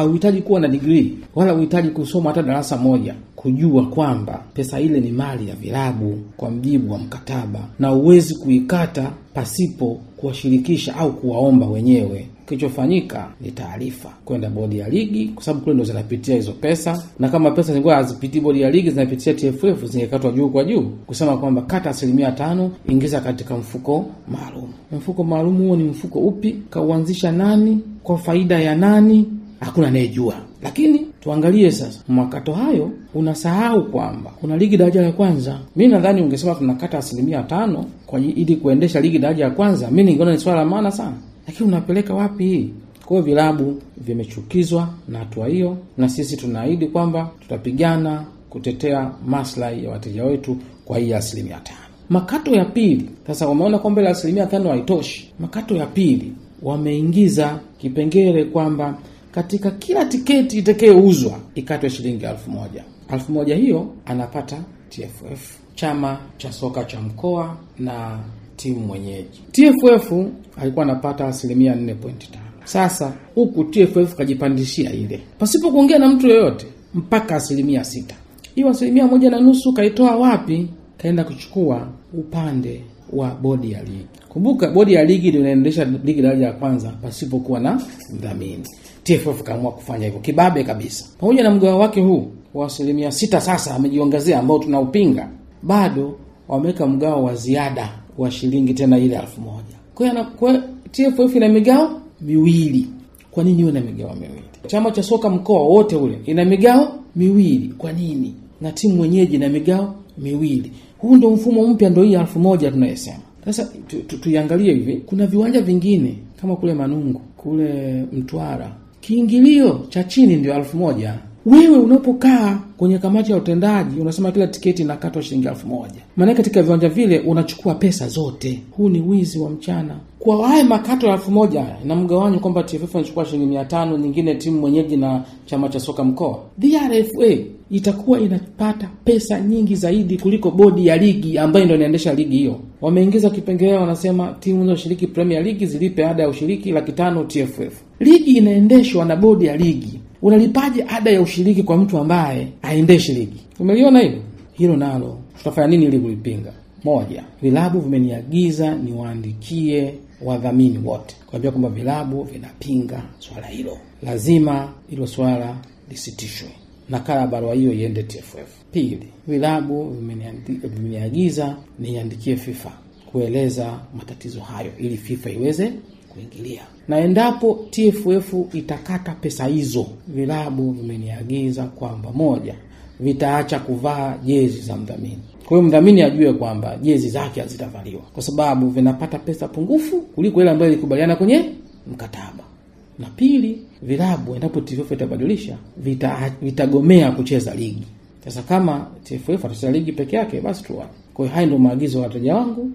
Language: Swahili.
hauhitaji kuwa na digrii wala huhitaji kusoma hata darasa moja kujua kwamba pesa ile ni mali ya vilabu kwa mjibu wa mkataba, na huwezi kuikata pasipo kuwashirikisha au kuwaomba wenyewe. Kilichofanyika ni taarifa kwenda bodi ya ligi, kwa sababu kule ndo zinapitia hizo pesa, na kama pesa zilikuwa hazipitii bodi ya ligi, zinapitia TFF, zingekatwa juu kwa juu, kusema kwamba kata asilimia tano, ingiza katika mfuko maalum. Mfuko maalum huo ni mfuko upi? Kauanzisha nani? Kwa faida ya nani? Hakuna anayejua. Lakini tuangalie sasa makato hayo, unasahau kwamba kuna ligi daraja la kwanza. Mi nadhani ungesema tunakata asilimia tano ili kuendesha ligi daraja la kwanza, mi ningeona ni swala la maana sana, lakini unapeleka wapi hii? Kwa hiyo vilabu vimechukizwa na hatua hiyo, na sisi tunaahidi kwamba tutapigana kutetea maslahi ya wateja wetu kwa hii asilimia tano. Makato ya pili sasa, wameona kwamba ile asilimia tano haitoshi. Makato ya pili wameingiza kipengele kwamba katika kila tiketi itakayouzwa ikatwe shilingi elfu moja. Elfu moja hiyo anapata TFF, chama cha soka cha mkoa na timu mwenyeji. TFF alikuwa anapata asilimia 4.5. Sasa huku TFF kajipandishia ile pasipo kuongea na mtu yoyote mpaka asilimia sita. Hiyo asilimia moja na nusu kaitoa wapi? Kaenda kuchukua upande wa bodi ya ligi. Kumbuka bodi ya ligi ndio inaendesha ligi daraja ya kwanza pasipokuwa na mdhamini. TFF kaamua kufanya hivyo kibabe kabisa. Pamoja na mgao wake huu wa asilimia sita sasa amejiongezea, ambao tunaupinga, bado wameweka mgao wa ziada wa shilingi tena ile elfu moja. Kwa hiyo kwa TFF ina migao miwili. Kwa nini iwe na migao miwili? Chama cha soka mkoa wote ule ina migao miwili. Kwa nini? Na timu mwenyeji ina migao miwili. Huu ndio mfumo mpya, ndio hii elfu moja tunayesema sasa. Tuiangalie tu, tu, hivi, kuna viwanja vingine kama kule Manungu, kule Mtwara kiingilio cha chini ndio elfu moja. Wewe unapokaa kwenye kamati ya utendaji unasema kila tiketi inakatwa shilingi elfu moja. Maanake katika viwanja vile unachukua pesa zote. Huu ni wizi wa mchana. Kwa haya makato ya elfu moja na mgawanyo kwamba TFF anachukua shilingi mia tano, nyingine timu mwenyeji na chama cha soka mkoa, DRFA itakuwa inapata pesa nyingi zaidi kuliko bodi ya ligi ambayo ndo inaendesha ligi hiyo. Wameingiza kipengele, wanasema timu zinazoshiriki Premier ligi zilipe ada ya ushiriki laki tano TFF. Ligi inaendeshwa na bodi ya ligi, unalipaje ada ya ushiriki kwa mtu ambaye aendeshi ligi? Umeliona hilo? Hilo nalo tutafanya nini ili kulipinga? Moja, vilabu vimeniagiza niwaandikie wadhamini wote kuambia kwamba vilabu vinapinga swala hilo, lazima hilo swala lisitishwe. Nakala barua hiyo iende TFF. Pili, vilabu vimeniagiza niandikie FIFA kueleza matatizo hayo ili FIFA iweze kuingilia, na endapo TFF itakata pesa hizo, vilabu vimeniagiza kwamba moja, vitaacha kuvaa jezi za mdhamini. Kwa hiyo mdhamini ajue kwamba jezi zake hazitavaliwa kwa sababu vinapata pesa pungufu kuliko ile ambayo ilikubaliana kwenye mkataba na pili, vilabu endapo TFF itabadilisha vita, vitagomea kucheza ligi. Sasa kama TFF atacheza ligi peke yake, basi tuwa. Kwa hiyo haya ndio maagizo ya wateja wangu.